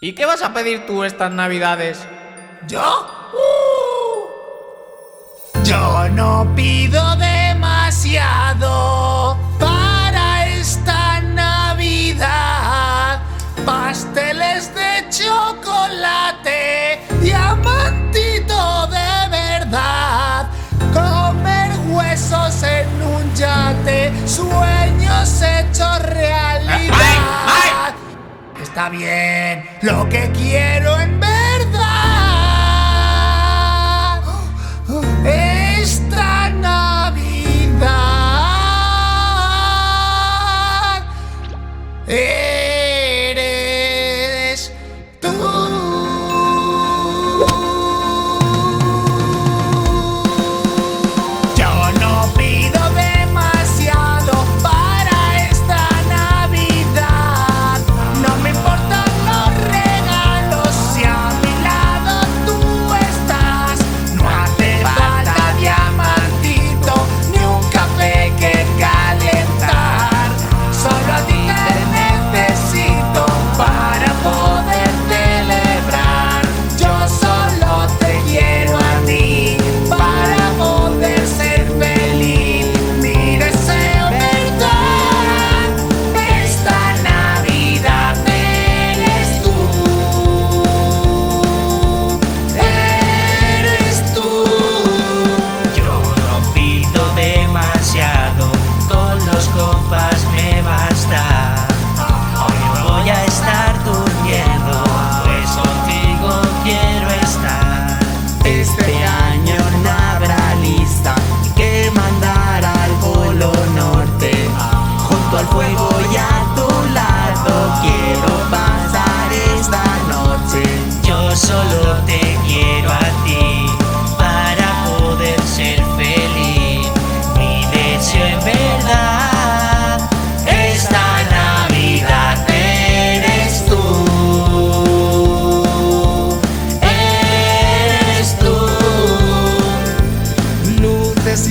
¿Y qué vas a pedir tú estas navidades? ¿Yo? Yo no pido demasiado para esta Navidad. Pasteles de chocolate, diamantito de verdad. Comer huesos en un yate, suelo Lo que quiero en vez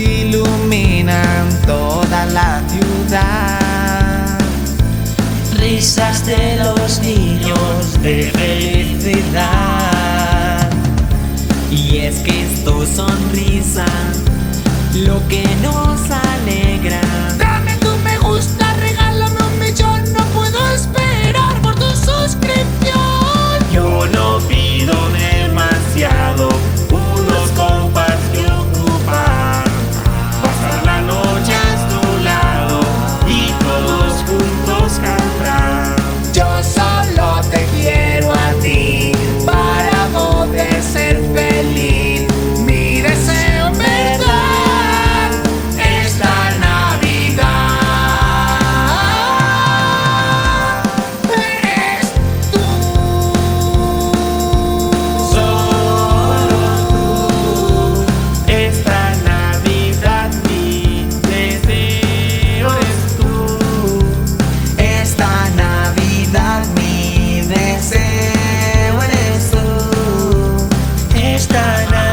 iluminan toda la ciudad. Risas de los niños, bebés. sana